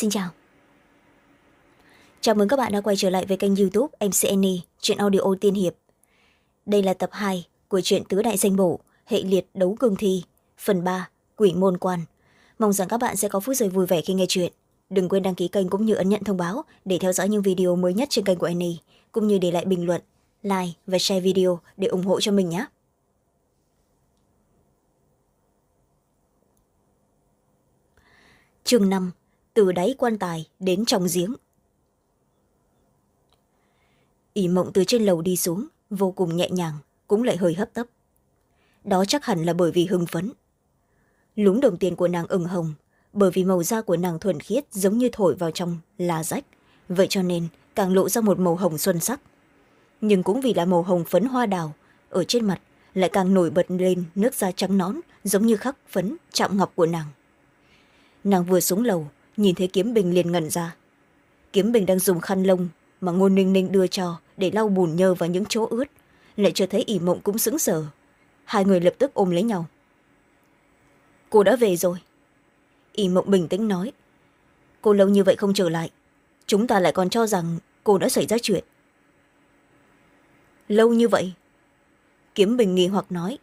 xin chào. Chào mừng các bạn đã quay trở lại với kênh youtube mcne chuyện audio tiên hiệp. Đây là tập hai của truyện tứ đại danh bổ hệ liệt đấu cương thi, phần ba, quỷ môn quan. Mong rằng các bạn sẽ có phút giây vui vẻ khi nghe chuyện. Đừng quên đăng ký kênh cũng như ấn nhận thông báo để theo dõi những video mới nhất trên kênh của annie cũng như để lại bình luận, like và share video để ủng hộ cho mình nhé. Chương năm từ đáy quan tài đến trong giếng. Ỷ mộng từ trên lầu đi xuống, vô cùng nhẹ nhàng, cũng lại hơi hấp tấp. Đó chắc hẳn là bởi vì hưng phấn. Lúng đồng tiền của nàng ửng hồng, bởi vì màu da của nàng thuần khiết giống như thổi vào trong là rách. Vậy cho nên, càng lộ ra một màu hồng xuân sắc. Nhưng cũng vì là màu hồng phấn hoa đào, ở trên mặt lại càng nổi bật lên nước da trắng nón giống như khắc phấn, chạm ngọc của nàng. Nàng vừa xuống lầu nhìn thấy kiếm bình liền ngẩn ra. Kiếm bình đang dùng khăn lông mà ngô ninh ninh đưa cho để lau bùn nhơ vào những chỗ ướt, lại chưa thấy ỉ mộng cũng sững sờ. Hai người lập tức ôm lấy nhau. Cô đã về rồi. Ỉ mộng bình tĩnh nói. Cô lâu như vậy không trở lại. Chúng ta lại còn cho rằng cô đã xảy ra chuyện. Lâu như vậy? Kiếm bình nghi hoặc nói.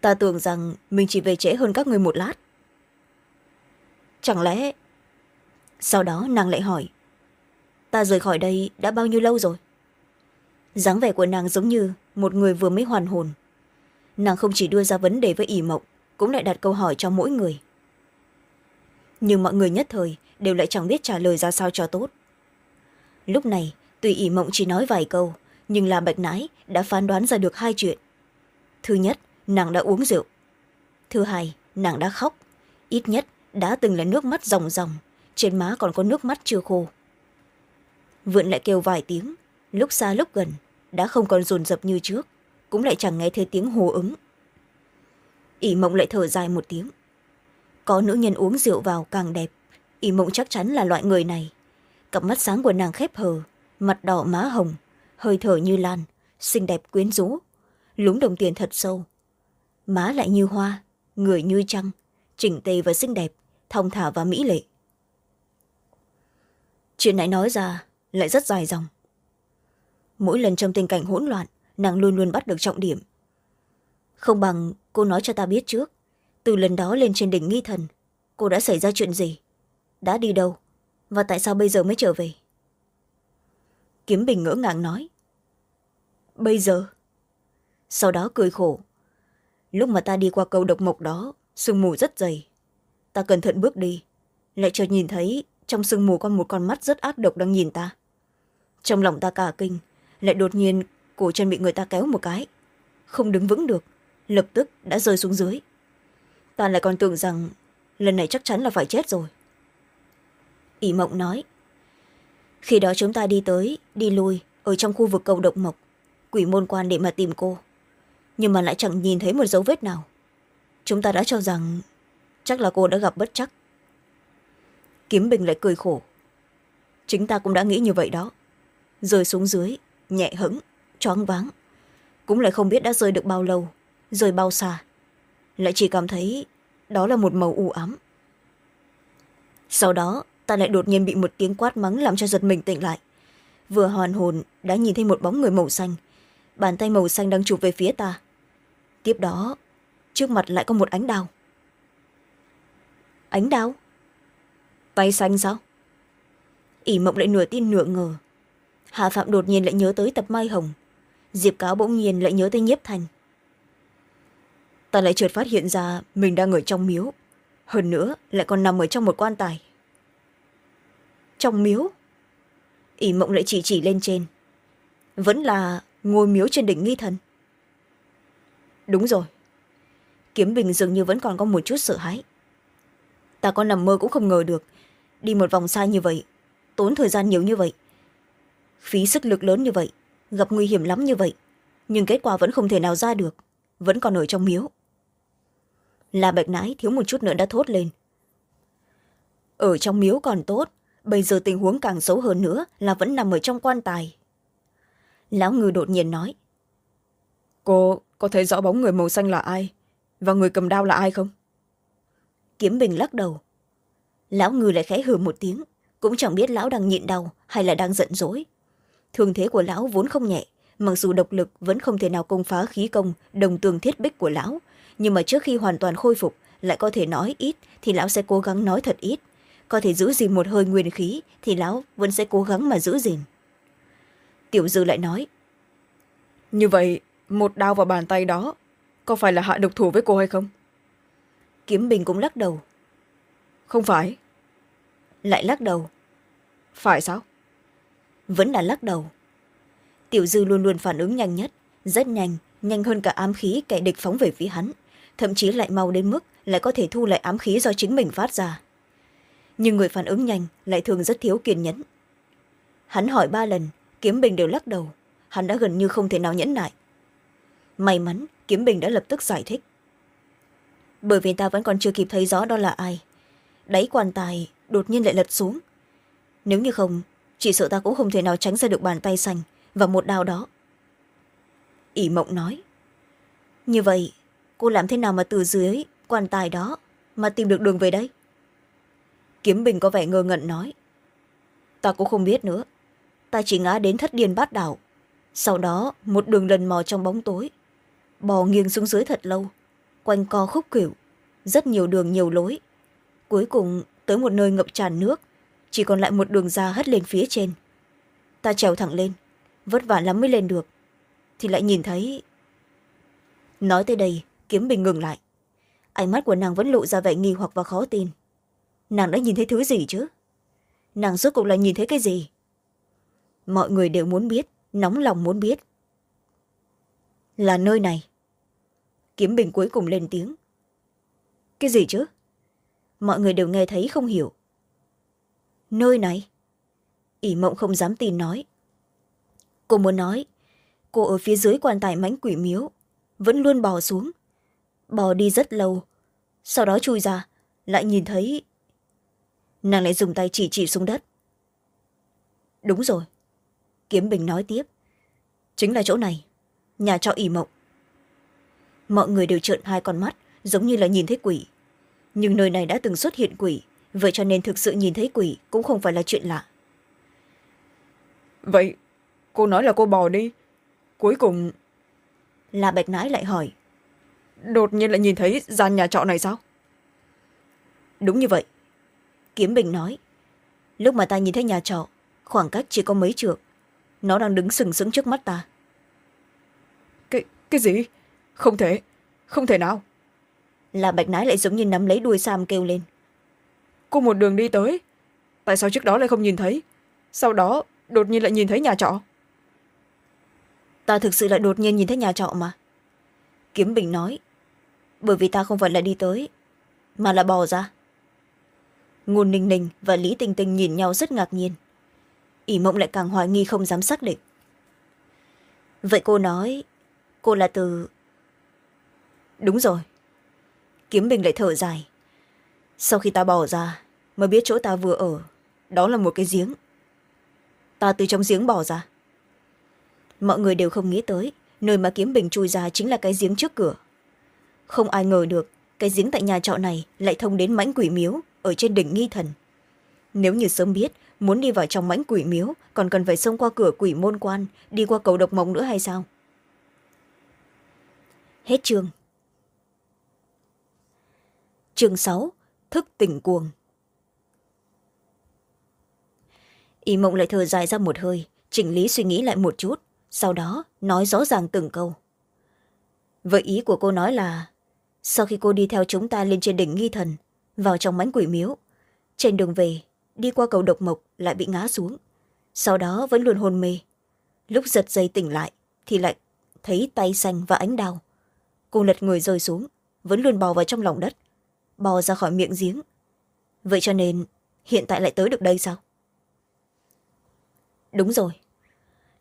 Ta tưởng rằng mình chỉ về trễ hơn các người một lát chẳng lẽ? Sau đó nàng lại hỏi, ta rời khỏi đây đã bao nhiêu lâu rồi? Dáng vẻ của nàng giống như một người vừa mới hoàn hồn. Nàng không chỉ đưa ra vấn đề với ỷ mộng, cũng lại đặt câu hỏi cho mỗi người. Nhưng mọi người nhất thời đều lại chẳng biết trả lời ra sao cho tốt. Lúc này, tuy ỷ mộng chỉ nói vài câu, nhưng là bạch nãi đã phán đoán ra được hai chuyện. Thứ nhất, nàng đã uống rượu. Thứ hai, nàng đã khóc. Ít nhất đã từng là nước mắt ròng ròng, trên má còn có nước mắt chưa khô. Vượn lại kêu vài tiếng, lúc xa lúc gần, đã không còn dồn dập như trước, cũng lại chẳng nghe thấy tiếng hồ ứng. Ỷ mộng lại thở dài một tiếng. Có nữ nhân uống rượu vào càng đẹp ỷ mộng chắc chắn là loại người này. Cặp mắt sáng của nàng khép hờ, mặt đỏ má hồng, hơi thở như lan, xinh đẹp quyến rũ, lúng đồng tiền thật sâu. Má lại như hoa, người như trăng, chỉnh tề và xinh đẹp thông thả và mỹ lệ. Chuyện này nói ra lại rất dài dòng. Mỗi lần trong tình cảnh hỗn loạn, nàng luôn luôn bắt được trọng điểm. Không bằng cô nói cho ta biết trước, từ lần đó lên trên đỉnh nghi thần, cô đã xảy ra chuyện gì, đã đi đâu, và tại sao bây giờ mới trở về? Kiếm bình ngỡ ngàng nói. Bây giờ? Sau đó cười khổ. Lúc mà ta đi qua cầu độc mộc đó, sương mù rất dày ta cẩn thận bước đi. Lại chợt nhìn thấy trong sương mù có một con mắt rất ác độc đang nhìn ta. Trong lòng ta cả kinh, lại đột nhiên cổ chân bị người ta kéo một cái. Không đứng vững được, lập tức đã rơi xuống dưới. Ta lại còn tưởng rằng lần này chắc chắn là phải chết rồi. Ỷ mộng nói, khi đó chúng ta đi tới, đi lui ở trong khu vực cầu động mộc, quỷ môn quan để mà tìm cô. Nhưng mà lại chẳng nhìn thấy một dấu vết nào. Chúng ta đã cho rằng chắc là cô đã gặp bất chắc. Kiếm bình lại cười khổ. Chính ta cũng đã nghĩ như vậy đó. Rơi xuống dưới, nhẹ hững, choáng váng. Cũng lại không biết đã rơi được bao lâu, rơi bao xa. Lại chỉ cảm thấy đó là một màu u ám. Sau đó, ta lại đột nhiên bị một tiếng quát mắng làm cho giật mình tỉnh lại. Vừa hoàn hồn, đã nhìn thấy một bóng người màu xanh. Bàn tay màu xanh đang chụp về phía ta. Tiếp đó, trước mặt lại có một ánh đào ánh đao. Tay xanh sao? ỷ mộng lại nửa tin nửa ngờ. Hà phạm đột nhiên lại nhớ tới tập mai hồng. Diệp cáo bỗng nhiên lại nhớ tới nhiếp thành. Ta lại chợt phát hiện ra mình đang ở trong miếu. Hơn nữa lại còn nằm ở trong một quan tài. Trong miếu? ỷ mộng lại chỉ chỉ lên trên. Vẫn là ngôi miếu trên đỉnh nghi thần. Đúng rồi. Kiếm bình dường như vẫn còn có một chút sợ hãi ta có nằm mơ cũng không ngờ được. Đi một vòng xa như vậy, tốn thời gian nhiều như vậy, phí sức lực lớn như vậy, gặp nguy hiểm lắm như vậy, nhưng kết quả vẫn không thể nào ra được, vẫn còn ở trong miếu. Là bạch nãi thiếu một chút nữa đã thốt lên. Ở trong miếu còn tốt, bây giờ tình huống càng xấu hơn nữa là vẫn nằm ở trong quan tài. Lão ngư đột nhiên nói. Cô có thấy rõ bóng người màu xanh là ai và người cầm đao là ai không? Kiếm bình lắc đầu. Lão ngư lại khẽ hừ một tiếng, cũng chẳng biết lão đang nhịn đau hay là đang giận dỗi. Thương thế của lão vốn không nhẹ, mặc dù độc lực vẫn không thể nào công phá khí công đồng tường thiết bích của lão, nhưng mà trước khi hoàn toàn khôi phục, lại có thể nói ít thì lão sẽ cố gắng nói thật ít. Có thể giữ gìn một hơi nguyên khí thì lão vẫn sẽ cố gắng mà giữ gìn. Tiểu dư lại nói, như vậy, một đao vào bàn tay đó có phải là hạ độc thủ với cô hay không? Kiếm bình cũng lắc đầu. Không phải. Lại lắc đầu. Phải sao? Vẫn là lắc đầu. Tiểu dư luôn luôn phản ứng nhanh nhất, rất nhanh nhanh hơn cả ám khí kẻ địch phóng về phía hắn, thậm chí lại mau đến mức lại có thể thu lại ám khí do chính mình phát ra. Nhưng người phản ứng nhanh lại thường rất thiếu kiên nhẫn. Hắn hỏi ba lần, kiếm bình đều lắc đầu. Hắn đã gần như không thể nào nhẫn nại. May mắn, kiếm bình đã lập tức giải thích bởi vì ta vẫn còn chưa kịp thấy rõ đó là ai. Đáy quan tài đột nhiên lại lật xuống. Nếu như không, chỉ sợ ta cũng không thể nào tránh ra được bàn tay xanh và một đao đó. Ỷ mộng nói. Như vậy, cô làm thế nào mà từ dưới quan tài đó mà tìm được đường về đây? Kiếm bình có vẻ ngơ ngẩn nói. Ta cũng không biết nữa. Ta chỉ ngã đến thất điền bát đảo sau đó, một đường lần mò trong bóng tối. Bò nghiêng xuống dưới thật lâu quanh co khúc cửu, rất nhiều đường nhiều lối. Cuối cùng, tới một nơi ngập tràn nước, chỉ còn lại một đường ra hất lên phía trên. Ta trèo thẳng lên, vất vả lắm mới lên được, thì lại nhìn thấy. Nói tới đây, kiếm bình ngừng lại. Ánh mắt của nàng vẫn lộ ra vẻ nghi hoặc và khó tin. Nàng đã nhìn thấy thứ gì chứ? Nàng rốt cuộc là nhìn thấy cái gì? Mọi người đều muốn biết, nóng lòng muốn biết. Là nơi này kiếm bình cuối cùng lên tiếng. Cái gì chứ? Mọi người đều nghe thấy không hiểu. Nơi này. Ỷ mộng không dám tin nói. Cô muốn nói, cô ở phía dưới quan tài mãnh quỷ miếu, vẫn luôn bò xuống. Bò đi rất lâu. Sau đó chui ra, lại nhìn thấy nàng lại dùng tay chỉ chỉ xuống đất. Đúng rồi. Kiếm bình nói tiếp. Chính là chỗ này, nhà trọ ỉ mộng mọi người đều trợn hai con mắt giống như là nhìn thấy quỷ. Nhưng nơi này đã từng xuất hiện quỷ vậy cho nên thực sự nhìn thấy quỷ cũng không phải là chuyện lạ. Vậy cô nói là cô bò đi. Cuối cùng là bạch nãi lại hỏi. Đột nhiên lại nhìn thấy gian nhà trọ này sao? Đúng như vậy. Kiếm bình nói lúc mà ta nhìn thấy nhà trọ khoảng cách chỉ có mấy trượng. Nó đang đứng sừng sững trước mắt ta. Cái cái gì không thể. Không thể nào. Là bạch nái lại giống như nắm lấy đuôi sam kêu lên. Cô một đường đi tới. Tại sao trước đó lại không nhìn thấy? Sau đó đột nhiên lại nhìn thấy nhà trọ. Ta thực sự lại đột nhiên nhìn thấy nhà trọ mà. Kiếm bình nói bởi vì ta không phải là đi tới mà là bò ra. Ngôn ninh ninh và lý tinh tinh nhìn nhau rất ngạc nhiên. Ỷ mộng lại càng hoài nghi không dám xác định. Vậy cô nói cô là từ đúng rồi. Kiếm bình lại thở dài. Sau khi ta bỏ ra, mới biết chỗ ta vừa ở, đó là một cái giếng. Ta từ trong giếng bỏ ra. Mọi người đều không nghĩ tới, nơi mà kiếm bình chui ra chính là cái giếng trước cửa. Không ai ngờ được, cái giếng tại nhà trọ này lại thông đến mãnh quỷ miếu ở trên đỉnh nghi thần. Nếu như sớm biết, muốn đi vào trong mãnh quỷ miếu, còn cần phải xông qua cửa quỷ môn quan, đi qua cầu độc mộng nữa hay sao? Hết chương chương sáu, thức tỉnh cuồng. Y mộng lại thở dài ra một hơi, chỉnh lý suy nghĩ lại một chút, sau đó nói rõ ràng từng câu. Vậy ý của cô nói là, sau khi cô đi theo chúng ta lên trên đỉnh nghi thần, vào trong mánh quỷ miếu, trên đường về, đi qua cầu độc mộc lại bị ngã xuống. Sau đó vẫn luôn hôn mê. Lúc giật dây tỉnh lại, thì lại thấy tay xanh và ánh đau cô lật người rơi xuống, vẫn luôn bò vào trong lòng đất bò ra khỏi miệng giếng. Vậy cho nên, hiện tại lại tới được đây sao? Đúng rồi.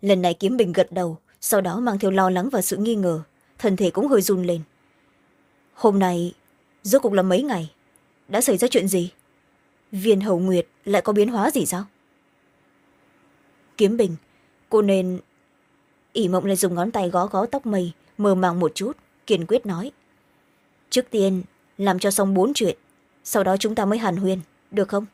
Lần này kiếm bình gật đầu, sau đó mang theo lo lắng và sự nghi ngờ, thân thể cũng hơi run lên. Hôm nay, rốt cuộc là mấy ngày? Đã xảy ra chuyện gì? Viên hầu nguyệt lại có biến hóa gì sao? Kiếm bình, cô nên ỉ mộng lại dùng ngón tay gó gó tóc mây mờ màng một chút, kiên quyết nói. Trước tiên làm cho xong bốn chuyện. Sau đó chúng ta mới hàn huyên, được không?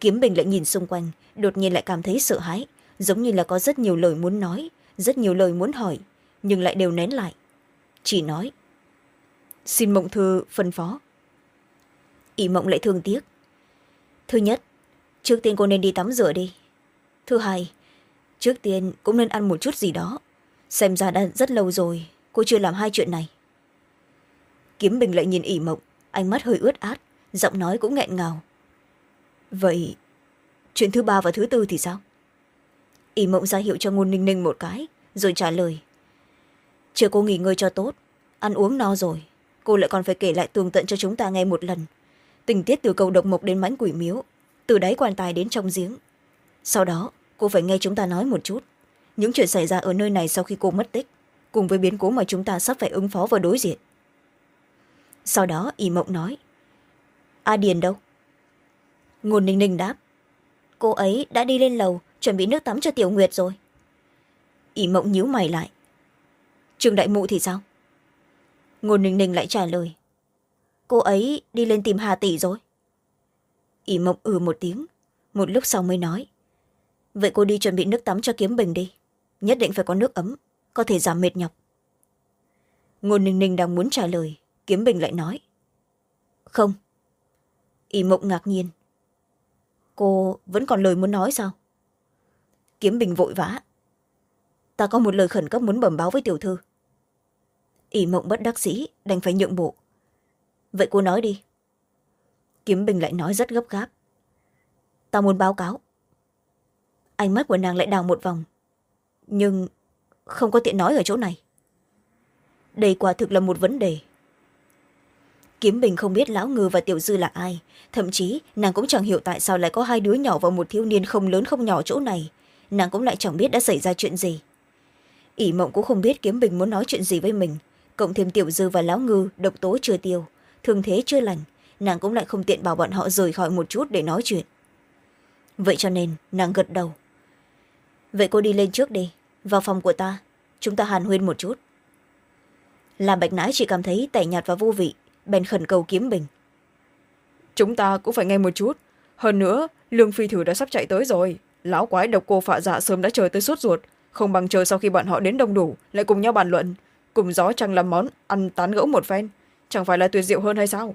Kiếm bình lại nhìn xung quanh, đột nhiên lại cảm thấy sợ hãi. Giống như là có rất nhiều lời muốn nói, rất nhiều lời muốn hỏi, nhưng lại đều nén lại. Chỉ nói, xin mộng thư phân phó. Ỷ mộng lại thương tiếc. Thứ nhất, trước tiên cô nên đi tắm rửa đi. Thứ hai, trước tiên cũng nên ăn một chút gì đó. Xem ra đã rất lâu rồi, cô chưa làm hai chuyện này kiếm bình lại nhìn ỉ mộng, ánh mắt hơi ướt át, giọng nói cũng nghẹn ngào. Vậy, chuyện thứ ba và thứ tư thì sao? Ỉ mộng ra hiệu cho ngôn ninh ninh một cái, rồi trả lời. Chưa cô nghỉ ngơi cho tốt, ăn uống no rồi, cô lại còn phải kể lại tường tận cho chúng ta nghe một lần. Tình tiết từ cầu độc mộc đến mãnh quỷ miếu, từ đáy quan tài đến trong giếng. Sau đó, cô phải nghe chúng ta nói một chút. Những chuyện xảy ra ở nơi này sau khi cô mất tích, cùng với biến cố mà chúng ta sắp phải ứng phó và đối diện sau đó y mộng nói, a điền đâu? Ngôn ninh ninh đáp, cô ấy đã đi lên lầu, chuẩn bị nước tắm cho tiểu nguyệt rồi. Ỷ mộng nhíu mày lại, trường đại mụ thì sao? Ngôn ninh ninh lại trả lời, cô ấy đi lên tìm hà tỷ rồi. Ỷ mộng ừ một tiếng, một lúc sau mới nói, vậy cô đi chuẩn bị nước tắm cho kiếm bình đi, nhất định phải có nước ấm, có thể giảm mệt nhọc. Ngôn ninh ninh đang muốn trả lời kiếm bình lại nói. Không. Y mộng ngạc nhiên. Cô vẫn còn lời muốn nói sao? Kiếm bình vội vã. Ta có một lời khẩn cấp muốn bẩm báo với tiểu thư. Ỷ mộng bất đắc dĩ, đành phải nhượng bộ. Vậy cô nói đi. Kiếm bình lại nói rất gấp gáp. Ta muốn báo cáo. Ánh mắt của nàng lại đào một vòng. Nhưng không có tiện nói ở chỗ này. Đây quả thực là một vấn đề kiếm bình không biết lão ngư và tiểu dư là ai. Thậm chí, nàng cũng chẳng hiểu tại sao lại có hai đứa nhỏ và một thiếu niên không lớn không nhỏ chỗ này. Nàng cũng lại chẳng biết đã xảy ra chuyện gì. ỷ mộng cũng không biết kiếm bình muốn nói chuyện gì với mình, cộng thêm tiểu dư và lão ngư, độc tố chưa tiêu. Thương thế chưa lành, nàng cũng lại không tiện bảo bọn họ rời khỏi một chút để nói chuyện. Vậy cho nên, nàng gật đầu. Vậy cô đi lên trước đi, vào phòng của ta, chúng ta hàn huyên một chút. Làm bạch nãi chỉ cảm thấy tẻ nhạt và vô vị bèn khẩn cầu kiếm bình. Chúng ta cũng phải nghe một chút. Hơn nữa lương phi thử đã sắp chạy tới rồi. Lão quái độc cô phạ dạ sớm đã chờ tới suốt ruột. Không bằng chờ sau khi bọn họ đến đông đủ lại cùng nhau bàn luận. Cùng gió chẳng làm món ăn tán gẫu một phen. Chẳng phải là tuyệt diệu hơn hay sao?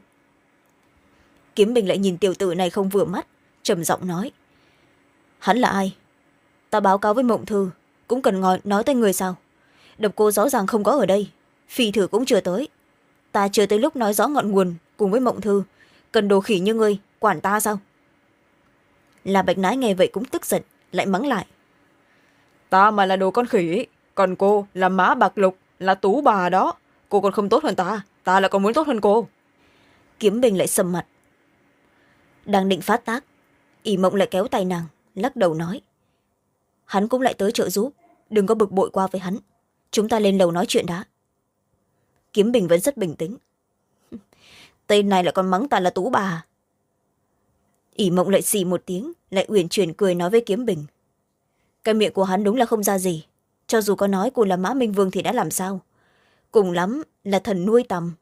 Kiếm bình lại nhìn tiểu tử này không vừa mắt trầm giọng nói. Hắn là ai? Ta báo cáo với mộng thư cũng cần ngồi nói tới người sao? Độc cô rõ ràng không có ở đây phi thử cũng chưa tới ta chưa tới lúc nói rõ ngọn nguồn cùng với mộng thư. Cần đồ khỉ như ngươi quản ta sao? Là bạch nái nghe vậy cũng tức giận lại mắng lại. Ta mà là đồ con khỉ còn cô là má bạc lục là tú bà đó. Cô còn không tốt hơn ta ta lại còn muốn tốt hơn cô. Kiếm bình lại sầm mặt. Đang định phát tác ỷ mộng lại kéo tay nàng lắc đầu nói. Hắn cũng lại tới trợ giúp đừng có bực bội qua với hắn. Chúng ta lên lầu nói chuyện đã kiếm bình vẫn rất bình tĩnh. Tên này lại còn mắng ta là tú bà. ỷ mộng lại xì một tiếng, lại uyển chuyển cười nói với kiếm bình. Cái miệng của hắn đúng là không ra gì. Cho dù có nói cô là mã minh vương thì đã làm sao? Cùng lắm là thần nuôi tầm.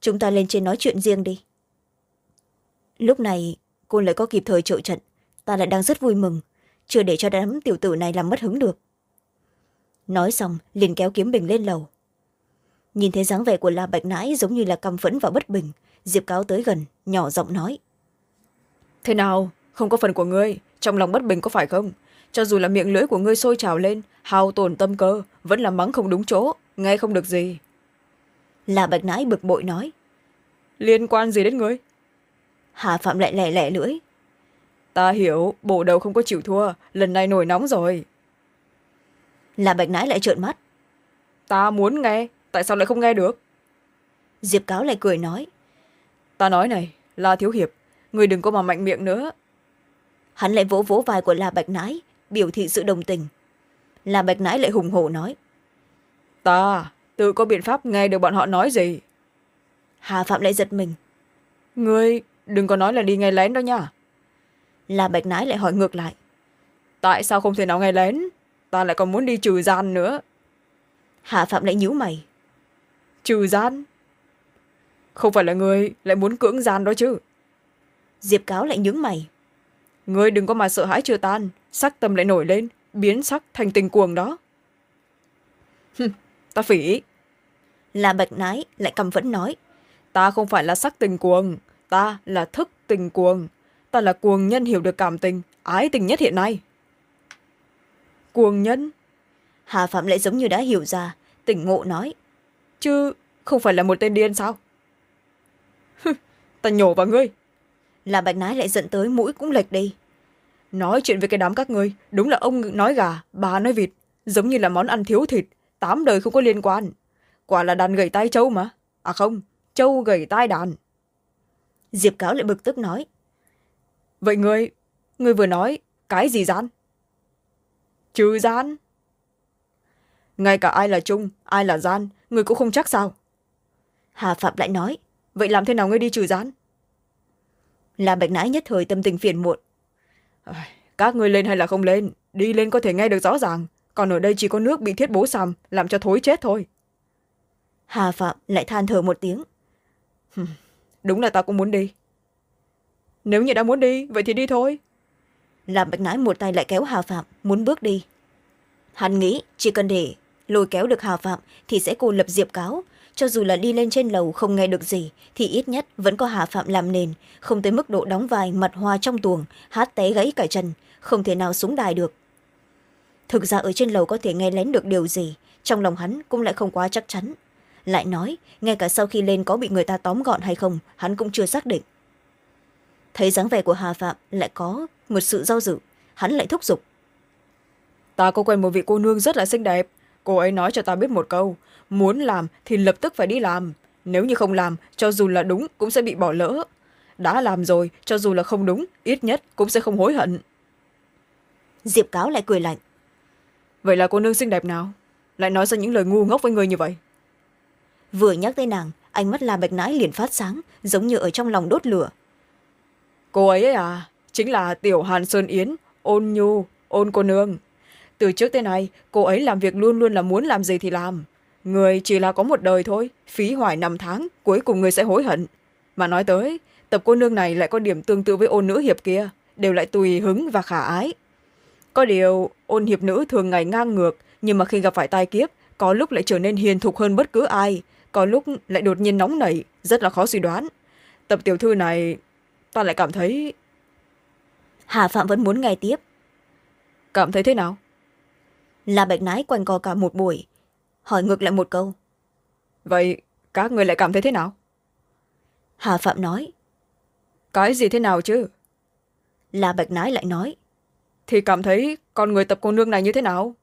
Chúng ta lên trên nói chuyện riêng đi. Lúc này, cô lại có kịp thời trợ trận. Ta lại đang rất vui mừng. Chưa để cho đám tiểu tử này làm mất hứng được. Nói xong, liền kéo kiếm bình lên lầu nhìn thấy dáng vẻ của la bạch nãi giống như là căm phẫn và bất bình diệp cáo tới gần nhỏ giọng nói. Thế nào? Không có phần của ngươi trong lòng bất bình có phải không? Cho dù là miệng lưỡi của ngươi sôi trào lên hao tổn tâm cơ vẫn là mắng không đúng chỗ nghe không được gì. Là bạch nãi bực bội nói. Liên quan gì đến ngươi? Hà phạm lại lẻ lẻ lưỡi. Ta hiểu bổ đầu không có chịu thua lần này nổi nóng rồi. Là bạch nãi lại trợn mắt. Ta muốn nghe tại sao lại không nghe được? Diệp cáo lại cười nói. Ta nói này la thiếu hiệp người đừng có mà mạnh miệng nữa. Hắn lại vỗ vỗ vai của la bạch nãi biểu thị sự đồng tình. La bạch nãi lại hùng hổ nói. Ta tự có biện pháp nghe được bọn họ nói gì? Hà phạm lại giật mình. Ngươi đừng có nói là đi nghe lén đó nha. La bạch nãi lại hỏi ngược lại. Tại sao không thể nào nghe lén? Ta lại còn muốn đi trừ gian nữa. Hà phạm lại nhíu mày trừ gian. Không phải là người lại muốn cưỡng gian đó chứ. Diệp cáo lại nhướng mày. Ngươi đừng có mà sợ hãi chưa tan. Sắc tâm lại nổi lên biến sắc thành tình cuồng đó. Ta phỉ. Là bạch nái lại cầm vẫn nói. Ta không phải là sắc tình cuồng ta là thức tình cuồng. Ta là cuồng nhân hiểu được cảm tình ái tình nhất hiện nay. Cuồng nhân? Hà phạm lại giống như đã hiểu ra tỉnh ngộ nói chứ không phải là một tên điên sao? Ta nhổ vào ngươi. Là bạch nái lại giận tới mũi cũng lệch đi. Nói chuyện với cái đám các ngươi đúng là ông nói gà bà nói vịt giống như là món ăn thiếu thịt tám đời không có liên quan. Quả là đàn gầy tai trâu mà. À không trâu gầy tai đàn. Diệp cáo lại bực tức nói. Vậy ngươi ngươi vừa nói cái gì gian? Trừ gian. Ngay cả ai là trung ai là gian ngươi cũng không chắc sao? Hà phạm lại nói. Vậy làm thế nào ngươi đi trừ gian là bạch nãi nhất thời tâm tình phiền muộn. Các ngươi lên hay là không lên đi lên có thể nghe được rõ ràng. Còn ở đây chỉ có nước bị thiết bố xằm làm cho thối chết thôi. Hà phạm lại than thở một tiếng. Đúng là ta cũng muốn đi. Nếu như đã muốn đi vậy thì đi thôi. Làm bạch nãi một tay lại kéo hà phạm muốn bước đi. Hắn nghĩ chỉ cần để lôi kéo được hà phạm thì sẽ cô lập diệp cáo. Cho dù là đi lên trên lầu không nghe được gì, thì ít nhất vẫn có hà phạm làm nền, không tới mức độ đóng vai mặt hoa trong tuồng, hát té gãy cả chân, không thể nào xuống đài được. Thực ra ở trên lầu có thể nghe lén được điều gì, trong lòng hắn cũng lại không quá chắc chắn. Lại nói ngay cả sau khi lên có bị người ta tóm gọn hay không, hắn cũng chưa xác định. Thấy dáng vẻ của hà phạm lại có một sự do dự, hắn lại thúc giục. Ta có quen một vị cô nương rất là xinh đẹp cô ấy nói cho ta biết một câu muốn làm thì lập tức phải đi làm. Nếu như không làm cho dù là đúng cũng sẽ bị bỏ lỡ. Đã làm rồi cho dù là không đúng ít nhất cũng sẽ không hối hận. Diệp cáo lại cười lạnh. Vậy là cô nương xinh đẹp nào? Lại nói ra những lời ngu ngốc với người như vậy. Vừa nhắc tới nàng ánh mắt la bạch nãi liền phát sáng giống như ở trong lòng đốt lửa. Cô ấy, ấy à chính là tiểu hàn sơn yến ôn nhu ôn cô nương từ trước tới nay cô ấy làm việc luôn luôn là muốn làm gì thì làm. Người chỉ là có một đời thôi phí hoài năm tháng cuối cùng người sẽ hối hận. Mà nói tới tập cô nương này lại có điểm tương tự với ôn nữ hiệp kia đều lại tùy hứng và khả ái. Có điều ôn hiệp nữ thường ngày ngang ngược nhưng mà khi gặp phải tai kiếp có lúc lại trở nên hiền thục hơn bất cứ ai có lúc lại đột nhiên nóng nảy rất là khó suy đoán. Tập tiểu thư này ta lại cảm thấy hà phạm vẫn muốn nghe tiếp. Cảm thấy thế nào là bạch nái quanh co cả một buổi. Hỏi ngược lại một câu. Vậy các người lại cảm thấy thế nào? Hà phạm nói. Cái gì thế nào chứ? Là bạch nái lại nói. Thì cảm thấy con người tập cô nương này như thế nào?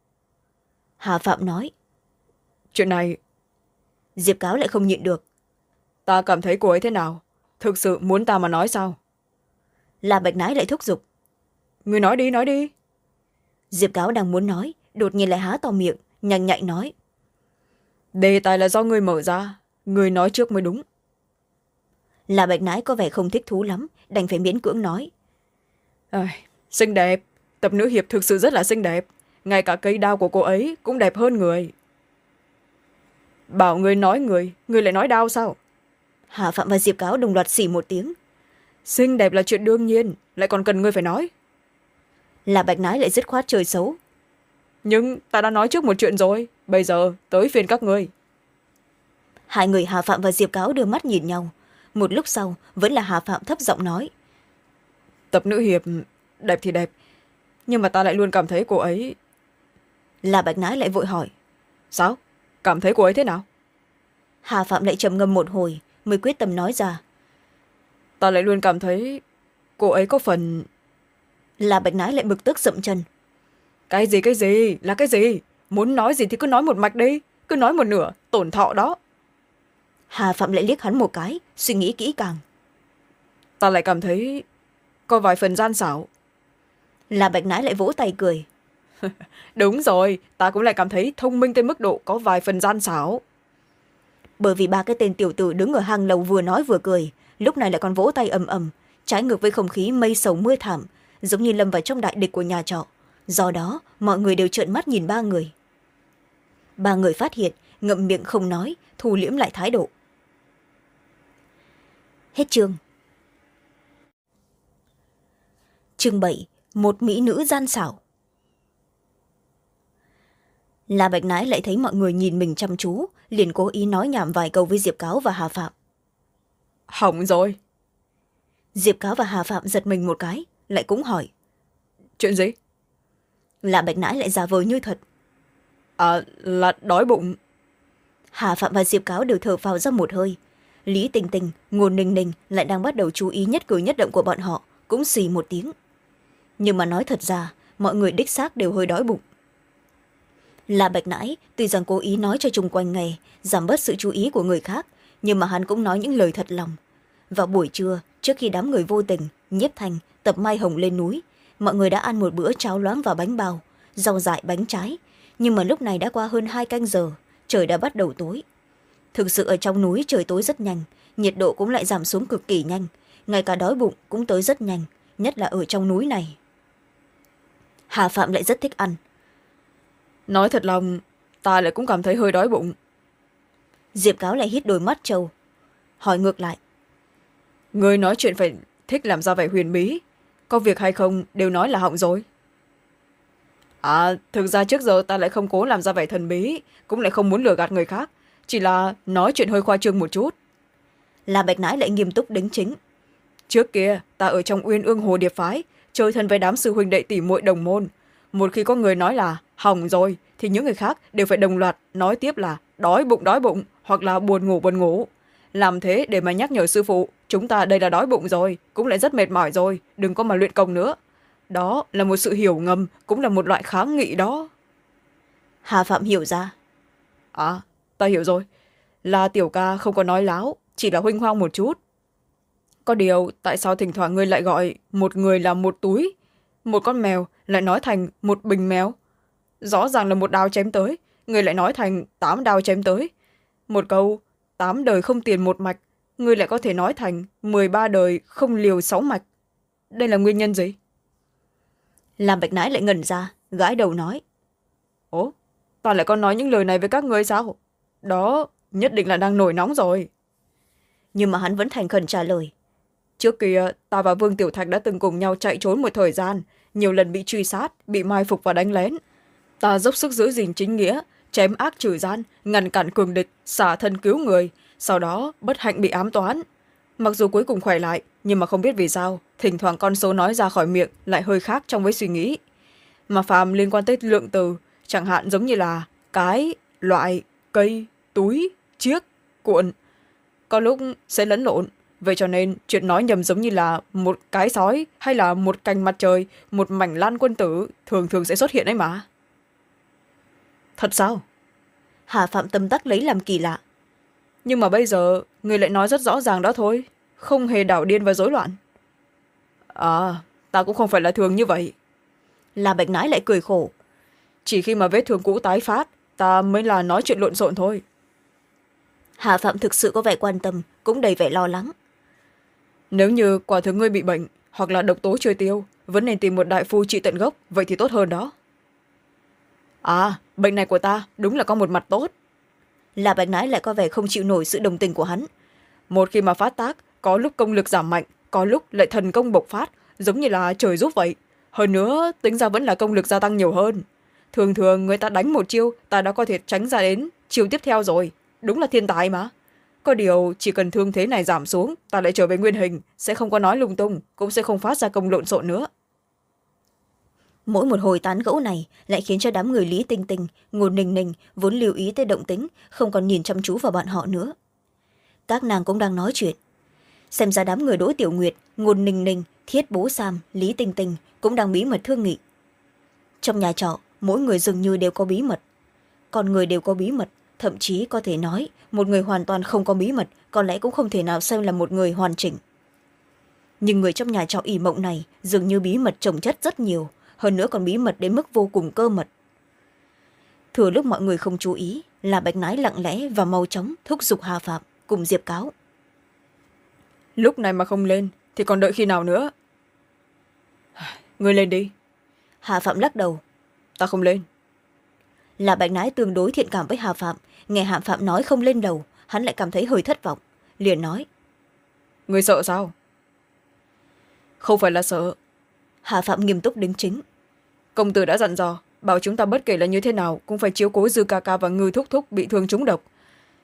Hà phạm nói. Chuyện này. Diệp cáo lại không nhịn được. Ta cảm thấy cô ấy thế nào? Thực sự muốn ta mà nói sao? Là bạch nái lại thúc giục. Người nói đi nói đi. Diệp cáo đang muốn nói đột nhiên lại há to miệng nhanh nhạy nói. Đề tài là do người mở ra người nói trước mới đúng. Là bạch nái có vẻ không thích thú lắm đành phải miễn cưỡng nói. À, xinh đẹp. Tập nữ hiệp thực sự rất là xinh đẹp. Ngay cả cây đao của cô ấy cũng đẹp hơn người. Bảo người nói người người lại nói đau sao? Hà phạm và diệp cáo đồng loạt xỉ một tiếng. Xinh đẹp là chuyện đương nhiên lại còn cần ngươi phải nói. Là bạch nái lại dứt khoát chơi xấu nhưng ta đã nói trước một chuyện rồi. Bây giờ tới phiên các ngươi. Hai người hà phạm và diệp cáo đưa mắt nhìn nhau. Một lúc sau vẫn là hà phạm thấp giọng nói. Tập nữ hiệp đẹp thì đẹp. Nhưng mà ta lại luôn cảm thấy cô ấy là bạch nái lại vội hỏi. Sao? Cảm thấy cô ấy thế nào? Hà phạm lại trầm ngâm một hồi mới quyết tâm nói ra. Ta lại luôn cảm thấy cô ấy có phần là bạch nái lại bực tức dậm chân cái gì cái gì? Là cái gì? Muốn nói gì thì cứ nói một mạch đi. Cứ nói một nửa tổn thọ đó. Hà phạm lại liếc hắn một cái suy nghĩ kỹ càng. Ta lại cảm thấy có vài phần gian xảo. Là bạch nãi lại vỗ tay cười. Đúng rồi ta cũng lại cảm thấy thông minh tới mức độ có vài phần gian xảo. Bởi vì ba cái tên tiểu tử đứng ở hang lầu vừa nói vừa cười lúc này lại còn vỗ tay ầm ầm trái ngược với không khí mây sầu mưa thảm giống như lâm vào trong đại địch của nhà trọ do đó mọi người đều trợn mắt nhìn ba người. Ba người phát hiện ngậm miệng không nói thu liễm lại thái độ. Hết chương. Chương bảy một mỹ nữ gian xảo. La bạch nãi lại thấy mọi người nhìn mình chăm chú liền cố ý nói nhảm vài câu với diệp cáo và hà phạm. Hỏng rồi. Diệp cáo và hà phạm giật mình một cái lại cũng hỏi chuyện gì la bạch nãi lại giả vờ như thật. À là đói bụng. Hà phạm và diệp cáo đều thở phào ra một hơi. Lý tình tình ngôn ninh ninh lại đang bắt đầu chú ý nhất cử nhất động của bọn họ cũng xì một tiếng. Nhưng mà nói thật ra mọi người đích xác đều hơi đói bụng. Là bạch nãi tuy rằng cố ý nói cho chung quanh nghề giảm bớt sự chú ý của người khác nhưng mà hắn cũng nói những lời thật lòng. Vào buổi trưa trước khi đám người vô tình nhiếp thành tập mai hồng lên núi mọi người đã ăn một bữa cháo loáng và bánh bao rau dại bánh trái. Nhưng mà lúc này đã qua hơn hai canh giờ trời đã bắt đầu tối. Thực sự ở trong núi trời tối rất nhanh nhiệt độ cũng lại giảm xuống cực kỳ nhanh. Ngay cả đói bụng cũng tới rất nhanh nhất là ở trong núi này. Hà phạm lại rất thích ăn. Nói thật lòng ta lại cũng cảm thấy hơi đói bụng. Diệp cáo lại hít đôi mắt trâu hỏi ngược lại. Người nói chuyện phải thích làm ra vẻ huyền bí có việc hay không đều nói là họng rồi. À thực ra trước giờ ta lại không cố làm ra vẻ thần bí cũng lại không muốn lừa gạt người khác chỉ là nói chuyện hơi khoa trương một chút. Là bạch nãi lại nghiêm túc đính chính. Trước kia ta ở trong uyên ương hồ điệp phái chơi thân với đám sư huynh đệ tỷ muội đồng môn. Một khi có người nói là hỏng rồi thì những người khác đều phải đồng loạt nói tiếp là đói bụng đói bụng hoặc là buồn ngủ buồn ngủ làm thế để mà nhắc nhở sư phụ chúng ta đây là đói bụng rồi cũng lại rất mệt mỏi rồi đừng có mà luyện công nữa. Đó là một sự hiểu ngầm cũng là một loại kháng nghị đó. Hà phạm hiểu ra. À ta hiểu rồi. Là tiểu ca không có nói láo chỉ là huynh hoang một chút. Có điều tại sao thỉnh thoảng ngươi lại gọi một người là một túi? Một con mèo lại nói thành một bình mèo. Rõ ràng là một đao chém tới người lại nói thành tám đao chém tới. Một câu tám đời không tiền một mạch người lại có thể nói thành mười ba đời không liều sáu mạch. Đây là nguyên nhân gì? Làm bạch nãi lại ngẩn ra gãi đầu nói. Ố ta lại còn nói những lời này với các ngươi sao? Đó nhất định là đang nổi nóng rồi. Nhưng mà hắn vẫn thành khẩn trả lời. Trước kia ta và vương tiểu thạch đã từng cùng nhau chạy trốn một thời gian nhiều lần bị truy sát bị mai phục và đánh lén. Ta dốc sức giữ gìn chính nghĩa chém ác trừ gian, ngăn cản cường địch, xả thân cứu người, sau đó bất hạnh bị ám toán. Mặc dù cuối cùng khỏe lại, nhưng mà không biết vì sao, thỉnh thoảng con số nói ra khỏi miệng lại hơi khác trong với suy nghĩ. Mà phàm liên quan tới lượng từ, chẳng hạn giống như là cái, loại, cây, túi, chiếc, cuộn, có lúc sẽ lẫn lộn. Vậy cho nên chuyện nói nhầm giống như là một cái sói hay là một cành mặt trời, một mảnh lan quân tử thường thường sẽ xuất hiện ấy mà. Thật sao? Hà phạm tâm tắc lấy làm kỳ lạ. Nhưng mà bây giờ người lại nói rất rõ ràng đó thôi. Không hề đảo điên và rối loạn. À ta cũng không phải là thường như vậy. Là bạch nãi lại cười khổ. Chỉ khi mà vết thương cũ tái phát ta mới là nói chuyện lộn xộn thôi. Hà phạm thực sự có vẻ quan tâm cũng đầy vẻ lo lắng. Nếu như quả thực ngươi bị bệnh hoặc là độc tố chưa tiêu vẫn nên tìm một đại phu trị tận gốc vậy thì tốt hơn đó à bệnh này của ta đúng là có một mặt tốt. Là bạch nãi lại có vẻ không chịu nổi sự đồng tình của hắn. Một khi mà phát tác có lúc công lực giảm mạnh có lúc lại thần công bộc phát giống như là trời giúp vậy. Hơn nữa tính ra vẫn là công lực gia tăng nhiều hơn. Thường thường người ta đánh một chiêu ta đã có thể tránh ra đến chiêu tiếp theo rồi. Đúng là thiên tài mà. Có điều chỉ cần thương thế này giảm xuống ta lại trở về nguyên hình sẽ không có nói lung tung cũng sẽ không phát ra công lộn xộn nữa mỗi một hồi tán gẫu này lại khiến cho đám người lý tinh tinh ngồn nình nình vốn lưu ý tới động tính, không còn nhìn chăm chú vào bọn họ nữa. Các nàng cũng đang nói chuyện. Xem ra đám người đỗ tiểu nguyệt ngôn ninh ninh, thiết bố sam, lý tinh tinh cũng đang bí mật thương nghị. Trong nhà trọ, mỗi người dường như đều có bí mật. Còn người đều có bí mật, thậm chí có thể nói một người hoàn toàn không có bí mật có lẽ cũng không thể nào xem là một người hoàn chỉnh. Nhưng người trong nhà trọ ỉ mộng này dường như bí mật trồng chất rất nhiều hơn nữa còn bí mật đến mức vô cùng cơ mật. Thừa lúc mọi người không chú ý là bạch nái lặng lẽ và mau chóng thúc giục hà phạm cùng diệp cáo. Lúc này mà không lên thì còn đợi khi nào nữa? Người lên đi. Hà phạm lắc đầu. Ta không lên. Là bạch nái tương đối thiện cảm với hà phạm nghe hà phạm nói không lên đầu hắn lại cảm thấy hơi thất vọng liền nói. Người sợ sao? Không phải là sợ. Hà phạm nghiêm túc đính chính công tử đã dặn dò bảo chúng ta bất kể là như thế nào cũng phải chiếu cố dư ca ca và ngư thúc thúc bị thương trúng độc.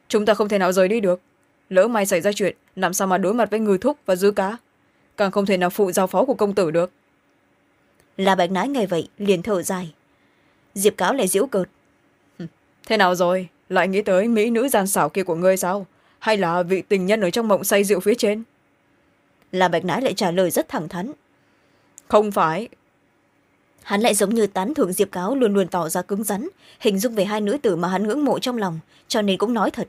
Chúng ta không thể nào rời đi được. Lỡ may xảy ra chuyện làm sao mà đối mặt với ngư thúc và dư ca? Càng không thể nào phụ giao phó của công tử được. Là bạch nái nghe vậy liền thở dài. Diệp cáo lại diễu cợt. Thế nào rồi? Lại nghĩ tới mỹ nữ gian xảo kia của ngươi sao? Hay là vị tình nhân ở trong mộng say rượu phía trên? Là bạch nái lại trả lời rất thẳng thắn. Không phải hắn lại giống như tán thưởng diệp cáo luôn luôn tỏ ra cứng rắn hình dung về hai nữ tử mà hắn ngưỡng mộ trong lòng cho nên cũng nói thật.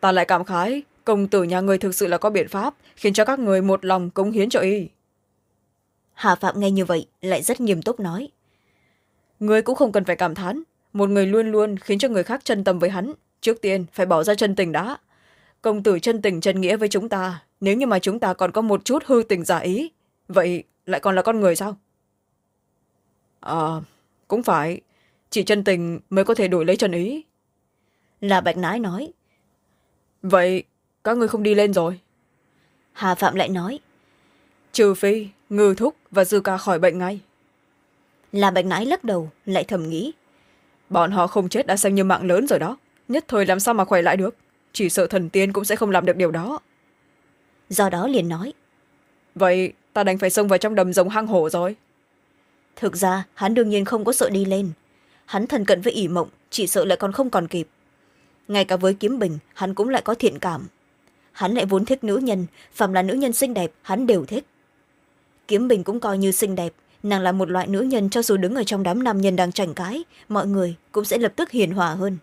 Ta lại cảm khái công tử nhà người thực sự là có biện pháp khiến cho các người một lòng cống hiến cho y. Hà phạm nghe như vậy lại rất nghiêm túc nói. Người cũng không cần phải cảm thán một người luôn luôn khiến cho người khác chân tâm với hắn trước tiên phải bỏ ra chân tình đã. Công tử chân tình chân nghĩa với chúng ta nếu như mà chúng ta còn có một chút hư tình giả ý vậy lại còn là con người sao à cũng phải. Chỉ chân tình mới có thể đổi lấy chân ý. Là bạch nái nói. Vậy các ngươi không đi lên rồi? Hà phạm lại nói. Trừ phi ngư thúc và dư ca khỏi bệnh ngay. Là bạch nái lắc đầu lại thầm nghĩ. Bọn họ không chết đã xem như mạng lớn rồi đó. Nhất thời làm sao mà khỏe lại được? Chỉ sợ thần tiên cũng sẽ không làm được điều đó. Do đó liền nói. Vậy ta đành phải xông vào trong đầm rồng hang hổ rồi thực ra, hắn đương nhiên không có sợ đi lên. Hắn thần cận với ỷ mộng, chỉ sợ lại còn không còn kịp. Ngay cả với kiếm bình, hắn cũng lại có thiện cảm. Hắn lại vốn thích nữ nhân, phàm là nữ nhân xinh đẹp, hắn đều thích. Kiếm bình cũng coi như xinh đẹp, nàng là một loại nữ nhân cho dù đứng ở trong đám nam nhân đang tranh cãi, mọi người cũng sẽ lập tức hiền hòa hơn.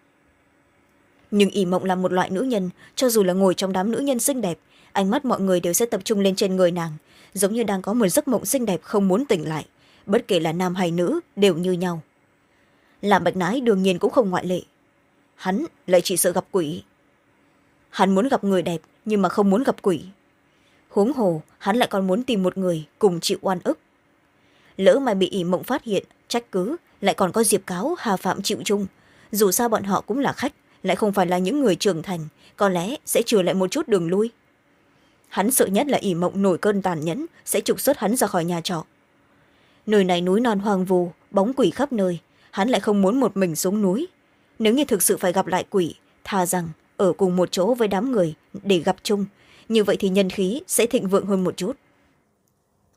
Nhưng ỷ mộng là một loại nữ nhân, cho dù là ngồi trong đám nữ nhân xinh đẹp, ánh mắt mọi người đều sẽ tập trung lên trên người nàng, giống như đang có một giấc mộng xinh đẹp không muốn tỉnh lại bất kể là nam hay nữ, đều như nhau. Làm bạch nái đương nhiên cũng không ngoại lệ. Hắn lại chỉ sợ gặp quỷ. Hắn muốn gặp người đẹp, nhưng mà không muốn gặp quỷ. Huống hồ, hắn lại còn muốn tìm một người cùng chịu oan ức. Lỡ mà bị ỉ mộng phát hiện, trách cứ, lại còn có diệp cáo, hà phạm chịu chung. Dù sao bọn họ cũng là khách, lại không phải là những người trưởng thành, có lẽ sẽ trừ lại một chút đường lui. Hắn sợ nhất là ỉ mộng nổi cơn tàn nhẫn, sẽ trục xuất hắn ra khỏi nhà trọ nơi này núi non hoang vù bóng quỷ khắp nơi. Hắn lại không muốn một mình xuống núi. Nếu như thực sự phải gặp lại quỷ, thà rằng ở cùng một chỗ với đám người để gặp chung. Như vậy thì nhân khí sẽ thịnh vượng hơn một chút.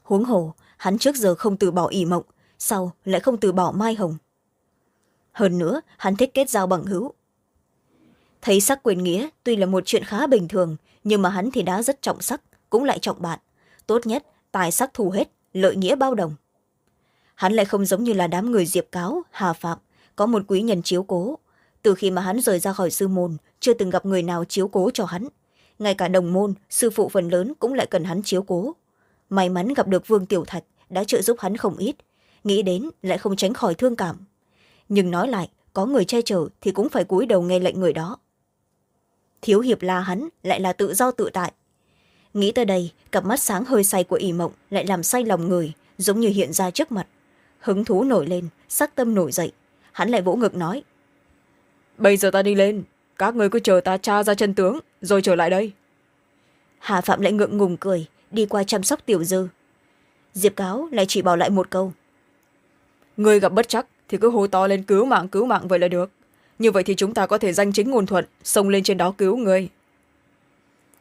Huống hồ, hắn trước giờ không từ bỏ ỉ mộng, sau lại không từ bỏ mai hồng. Hơn nữa, hắn thích kết giao bằng hữu. Thấy sắc quyền nghĩa tuy là một chuyện khá bình thường, nhưng mà hắn thì đã rất trọng sắc, cũng lại trọng bạn. Tốt nhất, tài sắc thù hết, lợi nghĩa bao đồng hắn lại không giống như là đám người diệp cáo, hà phạm, có một quý nhân chiếu cố. Từ khi mà hắn rời ra khỏi sư môn, chưa từng gặp người nào chiếu cố cho hắn. Ngay cả đồng môn, sư phụ phần lớn cũng lại cần hắn chiếu cố. May mắn gặp được vương tiểu thạch đã trợ giúp hắn không ít, nghĩ đến lại không tránh khỏi thương cảm. Nhưng nói lại, có người che chở thì cũng phải cúi đầu nghe lệnh người đó. Thiếu hiệp la hắn, lại là tự do tự tại. Nghĩ tới đây, cặp mắt sáng hơi say của ỷ mộng lại làm say lòng người, giống như hiện ra trước mặt hứng thú nổi lên sắc tâm nổi dậy. Hắn lại vỗ ngực nói bây giờ ta đi lên các người cứ chờ ta tra ra chân tướng rồi trở lại đây. Hà phạm lại ngượng ngùng cười đi qua chăm sóc tiểu dư. Diệp cáo lại chỉ bảo lại một câu người gặp bất chắc thì cứ hô to lên cứu mạng cứu mạng vậy là được. Như vậy thì chúng ta có thể danh chính ngôn thuận xông lên trên đó cứu người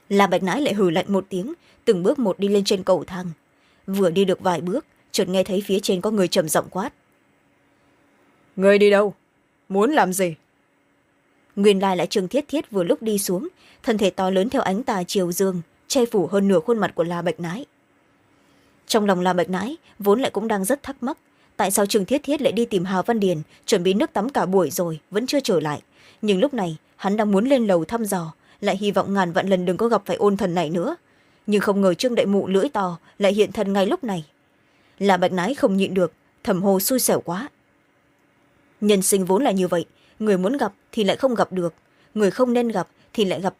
la bạch nãi lại hừ lạnh một tiếng từng bước một đi lên trên cầu thang. Vừa đi được vài bước chợt nghe thấy phía trên có người trầm giọng quát. Người đi đâu? Muốn làm gì? Nguyên lai lại trương thiết thiết vừa lúc đi xuống thân thể to lớn theo ánh tà chiều dương che phủ hơn nửa khuôn mặt của la bạch nái trong lòng la bạch nái vốn lại cũng đang rất thắc mắc tại sao trương thiết thiết lại đi tìm hà văn điền chuẩn bị nước tắm cả buổi rồi vẫn chưa trở lại. Nhưng lúc này hắn đang muốn lên lầu thăm dò lại hy vọng ngàn vạn lần đừng có gặp phải ôn thần này nữa. Nhưng không ngờ trương đại mụ lưỡi to lại hiện thân ngay lúc này là bạch nái không nhịn được thầm hồ xui xẻo quá. Nhân sinh vốn là như vậy người muốn gặp thì lại không gặp được người không nên gặp thì lại gặp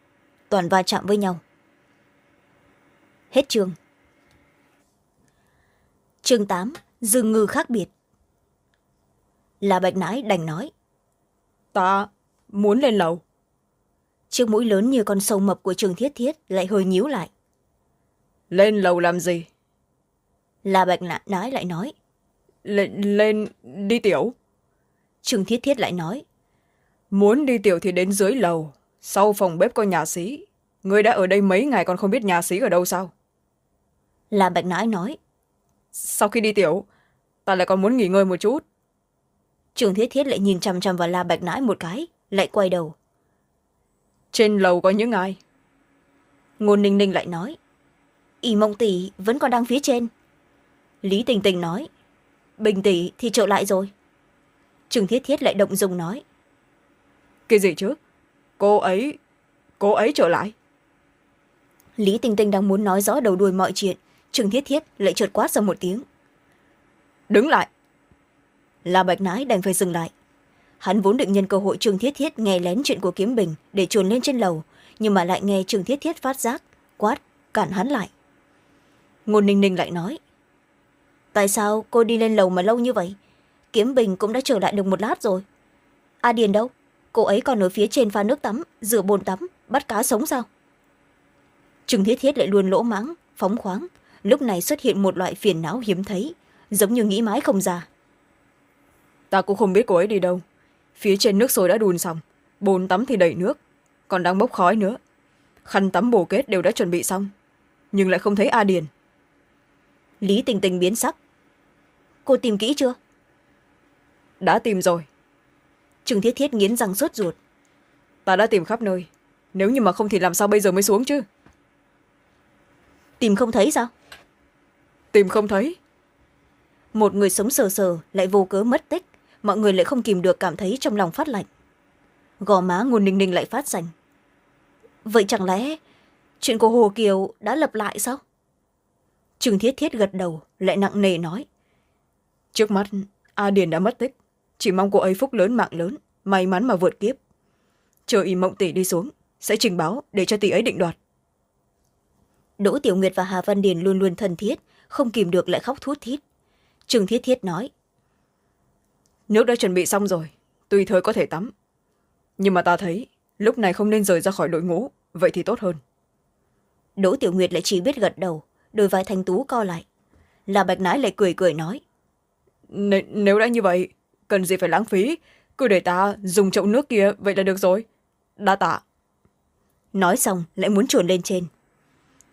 toàn va chạm với nhau. Hết chương. Chương tám dương ngư khác biệt. Là bạch nãi đành nói ta muốn lên lầu. Chiếc mũi lớn như con sâu mập của trường thiết thiết lại hơi nhíu lại. Lên lầu làm gì là bạch nái lại nói. Lên, lên đi tiểu. Trương thiết thiết lại nói. Muốn đi tiểu thì đến dưới lầu. Sau phòng bếp có nhà xí. Người đã ở đây mấy ngày còn không biết nhà xí ở đâu sao? Là bạch nãi nói. Sau khi đi tiểu ta lại còn muốn nghỉ ngơi một chút. Trương thiết thiết lại nhìn chằm chằm vào la bạch nãi một cái lại quay đầu. Trên lầu có những ai? Ngôn ninh ninh lại nói. Ỷ mộng tỷ vẫn còn đang phía trên lý tình tình nói bình tỷ thì trở lại rồi. Trương thiết thiết lại động dùng nói cái gì chứ? Cô ấy cô ấy trở lại. Lý tình tình đang muốn nói rõ đầu đuôi mọi chuyện trương thiết thiết lại trượt quát ra một tiếng. Đứng lại. Là bạch nái đành phải dừng lại. Hắn vốn định nhân cơ hội trương thiết thiết nghe lén chuyện của kiếm bình để chuồn lên trên lầu nhưng mà lại nghe trương thiết thiết phát giác quát cản hắn lại. Ngôn ninh ninh lại nói tại sao cô đi lên lầu mà lâu như vậy? Kiếm bình cũng đã trở lại được một lát rồi. A điền đâu? Cô ấy còn ở phía trên pha nước tắm rửa bồn tắm bắt cá sống sao? Trương thiết thiết lại luôn lỗ mãng phóng khoáng. Lúc này xuất hiện một loại phiền não hiếm thấy giống như nghĩ mãi không ra. Ta cũng không biết cô ấy đi đâu. Phía trên nước sôi đã đun xong bồn tắm thì đầy nước còn đang bốc khói nữa. Khăn tắm bồ kết đều đã chuẩn bị xong nhưng lại không thấy a điền. Lý tình tình biến sắc cô tìm kỹ chưa? Đã tìm rồi. Trương thiết thiết nghiến răng sốt ruột. Ta đã tìm khắp nơi. Nếu như mà không thì làm sao bây giờ mới xuống chứ? Tìm không thấy sao? Tìm không thấy. Một người sống sờ sờ lại vô cớ mất tích. Mọi người lại không kìm được cảm thấy trong lòng phát lạnh. Gò má ngôn ninh ninh lại phát xanh vậy chẳng lẽ chuyện của hồ kiều đã lập lại sao? Trương thiết thiết gật đầu lại nặng nề nói trước mắt a điền đã mất tích. Chỉ mong cô ấy phúc lớn mạng lớn may mắn mà vượt kiếp. Chờ y mộng tỷ đi xuống sẽ trình báo để cho tỷ ấy định đoạt. Đỗ tiểu nguyệt và hà văn điền luôn luôn thân thiết không kìm được lại khóc thút thít. Trương thiết thiết nói nước đã chuẩn bị xong rồi tùy thời có thể tắm. Nhưng mà ta thấy lúc này không nên rời ra khỏi đội ngũ vậy thì tốt hơn. Đỗ tiểu nguyệt lại chỉ biết gật đầu đôi vai thanh tú co lại. Là bạch nãi lại cười cười nói N nếu đã như vậy cần gì phải lãng phí? Cứ để ta dùng chậu nước kia vậy là được rồi. Đa tạ. Nói xong lại muốn chuồn lên trên.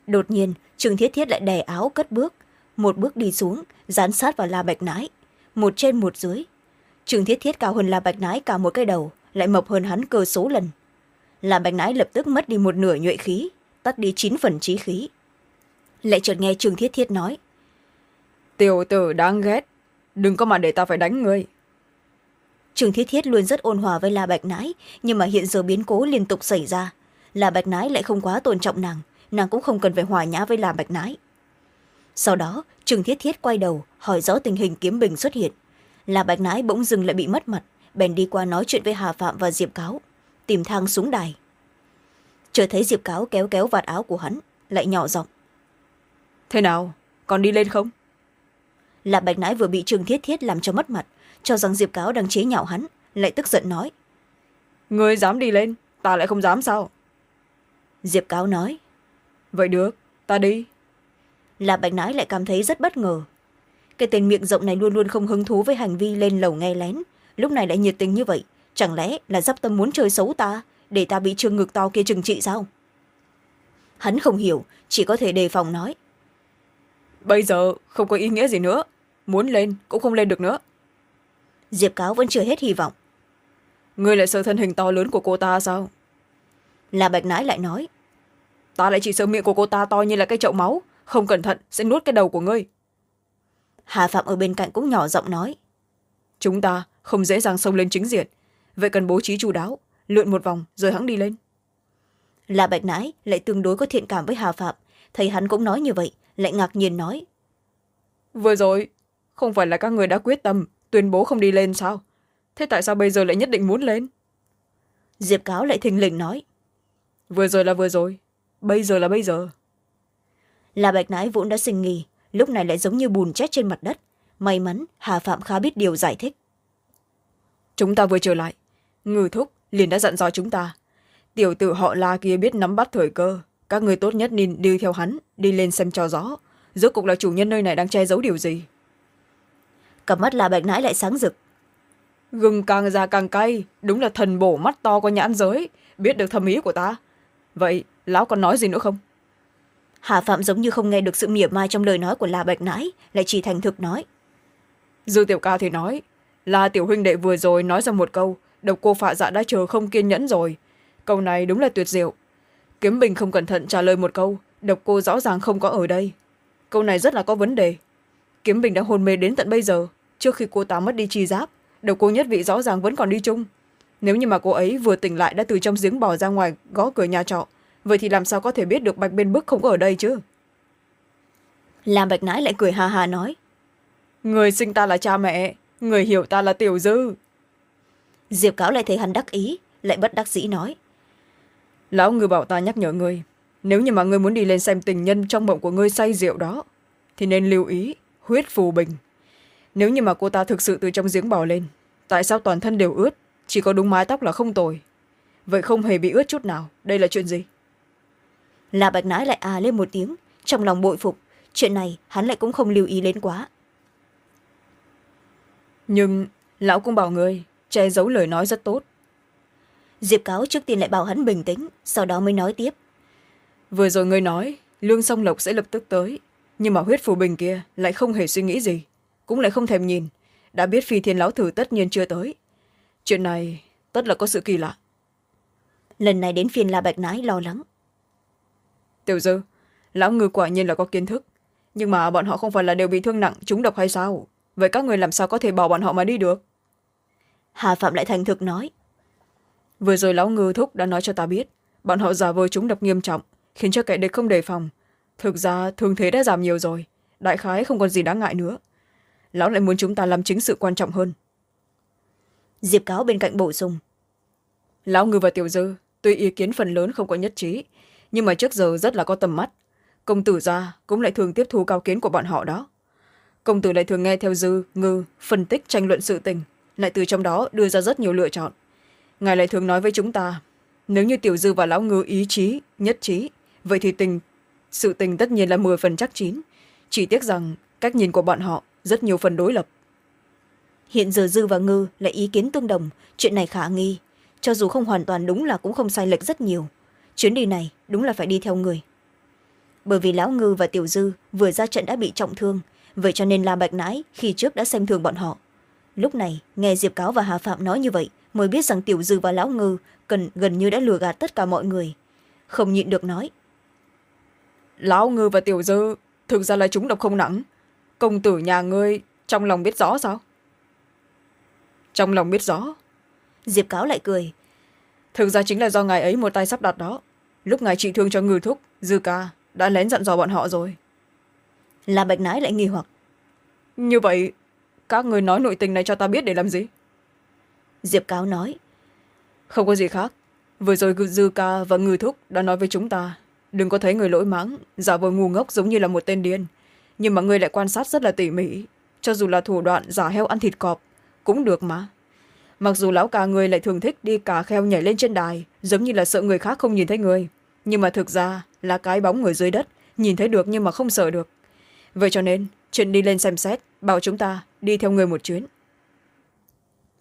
Đột nhiên trương thiết thiết lại đè áo cất bước. Một bước đi xuống dán sát vào la bạch nái một trên một dưới. Trương thiết thiết cao hơn la bạch nái cả một cái đầu lại mập hơn hắn cơ số lần. La bạch nái lập tức mất đi một nửa nhuệ khí tắt đi chín phần trí khí. Lại chợt nghe trương thiết thiết nói tiểu tử đáng ghét đừng có mà để ta phải đánh người trương thiết thiết luôn rất ôn hòa với la bạch nái nhưng mà hiện giờ biến cố liên tục xảy ra. La bạch nái lại không quá tôn trọng nàng nàng cũng không cần phải hòa nhã với la bạch nái sau đó trương thiết thiết quay đầu hỏi rõ tình hình kiếm bình xuất hiện. La bạch nái bỗng dưng lại bị mất mặt bèn đi qua nói chuyện với hà phạm và diệp cáo tìm thang xuống đài. Chờ thấy diệp cáo kéo kéo vạt áo của hắn lại nhỏ giọng. Thế nào? Còn đi lên không là bạch nãi vừa bị trương thiết thiết làm cho mất mặt cho rằng diệp cáo đang chế nhạo hắn lại tức giận nói. Người dám đi lên ta lại không dám sao? Diệp cáo nói. Vậy được ta đi. Là bạch nãi lại cảm thấy rất bất ngờ. Cái tên miệng rộng này luôn luôn không hứng thú với hành vi lên lầu nghe lén. Lúc này lại nhiệt tình như vậy chẳng lẽ là d tâm muốn chơi xấu ta để ta bị trương ngực to kia trừng trị sao? Hắn không hiểu chỉ có thể đề phòng nói. Bây giờ không có ý nghĩa gì nữa muốn lên cũng không lên được nữa. Diệp cáo vẫn chưa hết hy vọng. Ngươi lại sợ thân hình to lớn của cô ta sao? Là bạch nãi lại nói. Ta lại chỉ sợ miệng của cô ta to như là cái chậu máu không cẩn thận sẽ nuốt cái đầu của ngươi. Hà phạm ở bên cạnh cũng nhỏ giọng nói. Chúng ta không dễ dàng xông lên chính diện. Vậy cần bố trí chú đáo lượn một vòng rồi hắn đi lên. Là bạch nãi lại tương đối có thiện cảm với hà phạm. Thấy hắn cũng nói như vậy lại ngạc nhiên nói. Vừa rồi không phải là các người đã quyết tâm tuyên bố không đi lên sao? Thế tại sao bây giờ lại nhất định muốn lên? Diệp cáo lại thình lình nói. Vừa rồi là vừa rồi bây giờ là bây giờ. Là bạch nãi vốn đã sinh nghỉ lúc này lại giống như bùn chết trên mặt đất. May mắn hà phạm khá biết điều giải thích. Chúng ta vừa trở lại ngư thúc liền đã dặn dò chúng ta. Tiểu tử họ la kia biết nắm bắt thời cơ các người tốt nhất nên đi theo hắn đi lên xem cho rõ. Rốt cục là chủ nhân nơi này đang che giấu điều gì cặp mắt là bạch nãi lại sáng rực. Gừng càng già càng cay đúng là thần bổ mắt to có nhãn giới. Biết được thầm ý của ta. Vậy lão còn nói gì nữa không? Hà phạm giống như không nghe được sự mỉa mai trong lời nói của la bạch nãi lại chỉ thành thực nói. Dư tiểu ca thì nói là tiểu huynh đệ vừa rồi nói ra một câu độc cô phạ dạ đã chờ không kiên nhẫn rồi. Câu này đúng là tuyệt diệu. Kiếm bình không cẩn thận trả lời một câu độc cô rõ ràng không có ở đây. Câu này rất là có vấn đề kiếm bình đã hôn mê đến tận bây giờ. Trước khi cô ta mất đi chi giác độc cô nhất vị rõ ràng vẫn còn đi chung. Nếu như mà cô ấy vừa tỉnh lại đã từ trong giếng bò ra ngoài gõ cửa nhà trọ vậy thì làm sao có thể biết được bạch bên bức không ở đây chứ? Làm bạch nãi lại cười hà hà nói. Người sinh ta là cha mẹ người hiểu ta là tiểu dư. Diệp cáo lại thấy hắn đắc ý lại bất đắc dĩ nói. Lão ngư bảo ta nhắc nhở ngươi nếu như mà ngươi muốn đi lên xem tình nhân trong mộng của ngươi say rượu đó thì nên lưu ý huyết phù bình. Nếu như mà cô ta thực sự từ trong giếng bò lên tại sao toàn thân đều ướt chỉ có đúng mái tóc là không tồi? Vậy không hề bị ướt chút nào đây là chuyện gì? Là bạch nãi lại à lên một tiếng trong lòng bội phục chuyện này hắn lại cũng không lưu ý đến quá. Nhưng lão cũng bảo người che giấu lời nói rất tốt. Diệp cáo trước tiên lại bảo hắn bình tĩnh sau đó mới nói tiếp. Vừa rồi ngươi nói lương song lộc sẽ lập tức tới nhưng mà huyết phù bình kia lại không hề suy nghĩ gì cũng lại không thèm nhìn. Đã biết phi thiên lão thử tất nhiên chưa tới. Chuyện này tất là có sự kỳ lạ. Lần này đến phiên la bạch nái lo lắng. Tiểu dư lão ngư quả nhiên là có kiến thức. Nhưng mà bọn họ không phải là đều bị thương nặng trúng độc hay sao? Vậy các người làm sao có thể bỏ bọn họ mà đi được? Hà phạm lại thành thực nói. Vừa rồi lão ngư thúc đã nói cho ta biết bọn họ giả vờ trúng độc nghiêm trọng khiến cho kẻ địch không đề phòng thực ra thương thế đã giảm nhiều rồi. Đại khái không còn gì đáng ngại nữa. Lão lại muốn chúng ta làm chính sự quan trọng hơn. Diệp cáo bên cạnh bổ sung. Lão ngư và tiểu dư tuy ý kiến phần lớn không có nhất trí nhưng mà trước giờ rất là có tầm mắt. Công tử gia cũng lại thường tiếp thu cao kiến của bọn họ đó. Công tử lại thường nghe theo dư ngư phân tích tranh luận sự tình lại từ trong đó đưa ra rất nhiều lựa chọn. Ngài lại thường nói với chúng ta nếu như tiểu dư và lão ngư ý chí nhất trí vậy thì tình sự tình tất nhiên là mười phần chắc chín. Chỉ tiếc rằng, cách nhìn của bọn họ rất nhiều phần đối lập. Hiện giờ dư và ngư lại ý kiến tương đồng, chuyện này khả nghi. Cho dù không hoàn toàn đúng là cũng không sai lệch rất nhiều. Chuyến đi này đúng là phải đi theo người. Bởi vì lão ngư và tiểu dư vừa ra trận đã bị trọng thương, vậy cho nên la bạch nãi khi trước đã xem thường bọn họ. Lúc này, nghe diệp cáo và hà phạm nói như vậy, mới biết rằng tiểu dư và lão ngư cần gần như đã lừa gạt tất cả mọi người. Không nhịn được nói lão ngư và tiểu dư thực ra là chúng độc không nặng. Công tử nhà ngươi trong lòng biết rõ sao? Trong lòng biết rõ. Diệp cáo lại cười. Thực ra chính là do ngài ấy một tay sắp đặt đó. Lúc ngài trị thương cho ngư thúc dư ca đã lén dặn dò bọn họ rồi. Là bạch nái lại nghi hoặc. Như vậy các người nói nội tình này cho ta biết để làm gì? Diệp cáo nói. Không có gì khác. Vừa rồi dư ca và ngư thúc đã nói với chúng ta đừng có thấy người lỗi mắng. Giả vờ ngu ngốc giống như là một tên điên. Nhưng mà người lại quan sát rất là tỉ mỉ. Cho dù là thủ đoạn giả heo ăn thịt cọp cũng được mà. Mặc dù lão ca người lại thường thích đi cà kheo nhảy lên trên đài giống như là sợ người khác không nhìn thấy người nhưng mà thực ra là cái bóng người dưới đất nhìn thấy được nhưng mà không sợ được. Vậy cho nên chuyện đi lên xem xét bảo chúng ta đi theo người một chuyến.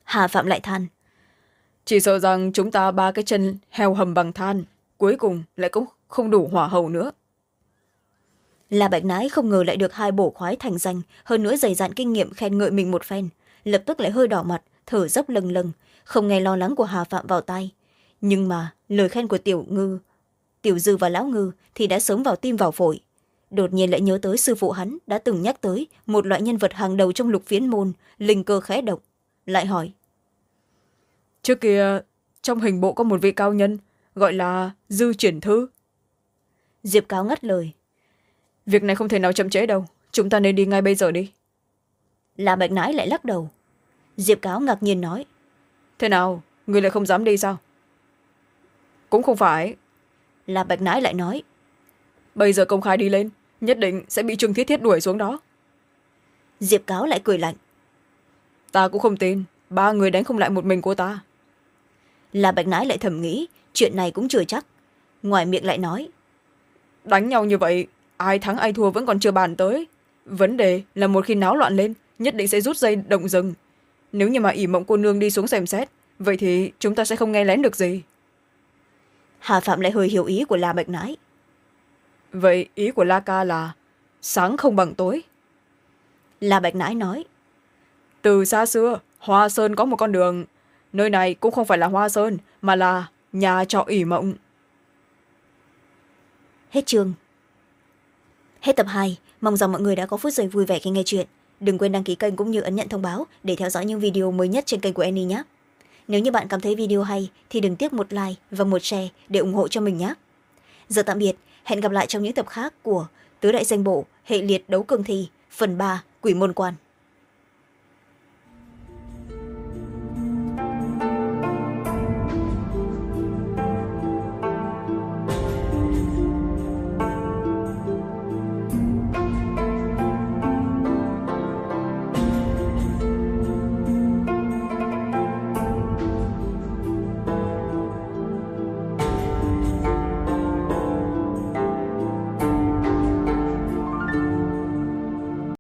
Hà phạm lại than. Chỉ sợ rằng chúng ta ba cái chân heo hầm bằng than cuối cùng lại cũng không đủ hỏa hầu nữa. Là bạch nái không ngờ lại được hai bổ khoái thành danh hơn nữa dày dạn kinh nghiệm khen ngợi mình một phen lập tức lại hơi đỏ mặt thở dốc lâng lâng không nghe lo lắng của hà phạm vào tay nhưng mà lời khen của tiểu ngư tiểu dư và lão ngư thì đã sớm vào tim vào phổi. Đột nhiên lại nhớ tới sư phụ hắn đã từng nhắc tới một loại nhân vật hàng đầu trong lục phiến môn linh cơ khẽ động lại hỏi. Trước kia trong hình bộ có một vị cao nhân gọi là dư triển thư diệp cáo ngắt lời. Việc này không thể nào chậm trễ đâu. Chúng ta nên đi ngay bây giờ đi. Là bạch nãi lại lắc đầu. Diệp cáo ngạc nhiên nói. Thế nào? Người lại không dám đi sao? Cũng không phải. Là bạch nãi lại nói. Bây giờ công khai đi lên nhất định sẽ bị trương thiết thiết đuổi xuống đó. Diệp cáo lại cười lạnh. Ta cũng không tin. Ba người đánh không lại một mình cô ta. Là bạch nãi lại thầm nghĩ chuyện này cũng chưa chắc. Ngoài miệng lại nói đánh nhau như vậy ai thắng ai thua vẫn còn chưa bàn tới. Vấn đề là một khi náo loạn lên nhất định sẽ rút dây động rừng nếu như mà ỷ mộng cô nương đi xuống xem xét vậy thì chúng ta sẽ không nghe lén được gì. Hà phạm lại hơi hiểu ý của la bạch nãi. Vậy ý của la ca là sáng không bằng tối. La bạch nãi nói từ xa xưa hoa sơn có một con đường. Nơi này cũng không phải là hoa sơn mà là nhà trọ ỉ mộng hết chương. Hết tập hai. Mong rằng mọi người đã có phút giây vui vẻ khi nghe chuyện. Đừng quên đăng ký kênh cũng như ấn nhận thông báo để theo dõi những video mới nhất trên kênh của Annie nhé. Nếu như bạn cảm thấy video hay, thì đừng tiếc một like và một share để ủng hộ cho mình nhé. Giờ tạm biệt. Hẹn gặp lại trong những tập khác của tứ đại danh bộ, hệ liệt đấu cường thi, phần ba, quỷ môn quan.